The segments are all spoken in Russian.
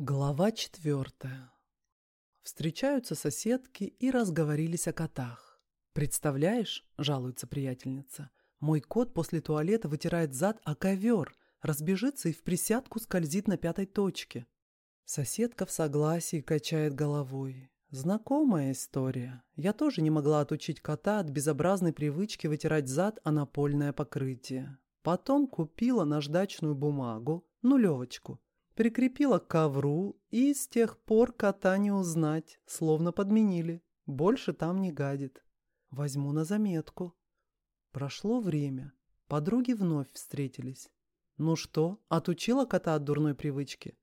Глава четвертая. Встречаются соседки и разговорились о котах. «Представляешь, — жалуется приятельница, — мой кот после туалета вытирает зад о ковер, разбежится и в присядку скользит на пятой точке». Соседка в согласии качает головой. Знакомая история. Я тоже не могла отучить кота от безобразной привычки вытирать зад о напольное покрытие. Потом купила наждачную бумагу, нулевочку, Прикрепила к ковру, и с тех пор кота не узнать, словно подменили. Больше там не гадит. Возьму на заметку. Прошло время. Подруги вновь встретились. Ну что, отучила кота от дурной привычки?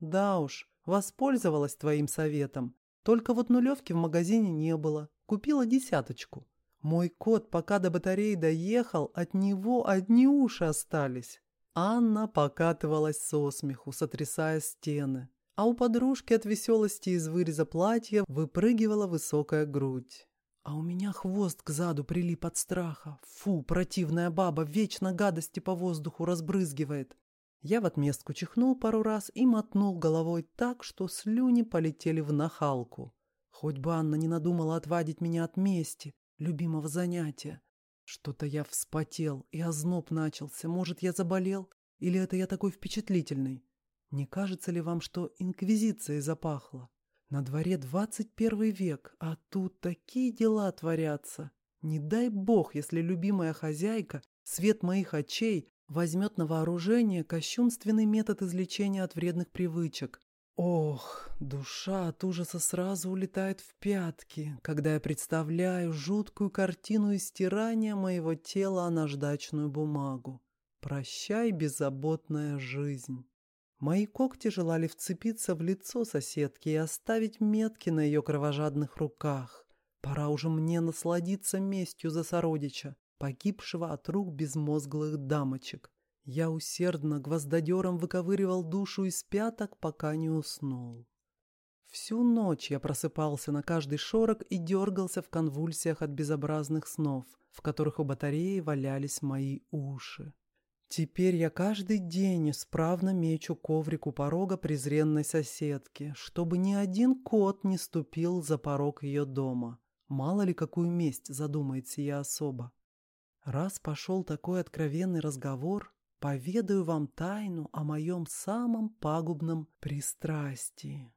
Да уж, воспользовалась твоим советом. Только вот нулевки в магазине не было. Купила десяточку. Мой кот, пока до батареи доехал, от него одни уши остались. Анна покатывалась со смеху, сотрясая стены, а у подружки от веселости из выреза платья выпрыгивала высокая грудь. А у меня хвост к заду прилип от страха. Фу, противная баба вечно гадости по воздуху разбрызгивает. Я в отместку чихнул пару раз и мотнул головой так, что слюни полетели в нахалку. Хоть бы Анна не надумала отвадить меня от мести, любимого занятия. Что-то я вспотел, и озноб начался. Может, я заболел? Или это я такой впечатлительный? Не кажется ли вам, что инквизицией запахло? На дворе двадцать первый век, а тут такие дела творятся. Не дай бог, если любимая хозяйка, свет моих очей, возьмет на вооружение кощунственный метод излечения от вредных привычек, Ох, душа от ужаса сразу улетает в пятки, когда я представляю жуткую картину истирания моего тела о наждачную бумагу. Прощай, беззаботная жизнь. Мои когти желали вцепиться в лицо соседки и оставить метки на ее кровожадных руках. Пора уже мне насладиться местью за сородича, погибшего от рук безмозглых дамочек. Я усердно гвоздодером выковыривал душу из пяток, пока не уснул. Всю ночь я просыпался на каждый шорок и дергался в конвульсиях от безобразных снов, в которых у батареи валялись мои уши. Теперь я каждый день исправно мечу коврик у порога презренной соседки, чтобы ни один кот не ступил за порог ее дома. Мало ли какую месть задумает сия особа. Раз пошел такой откровенный разговор, поведаю вам тайну о моем самом пагубном пристрастии.